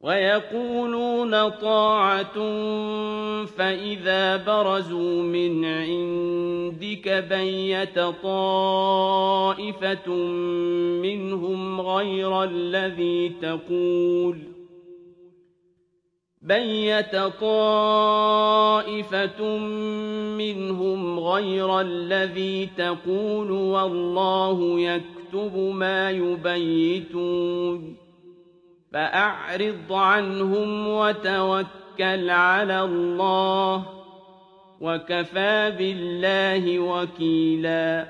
وَيَقُولُونَ طَاعَةٌ فَإِذَا بَرَزُوا مِنْ عِندِكَ بَيَّتَ طَائِفَةٌ مِّنْهُمْ غَيْرَ الَّذِي تَقُولُ. وَاللَّهُ يَكْتُبُ مَا يُبَيِّتُونَ. فَأَعْرِضْ عَنْهُمْ وَتَوَكَّلْ عَلَى اللَّهِ ۚ وَكَفَىٰ بِاللَّهِ وَكِيلًا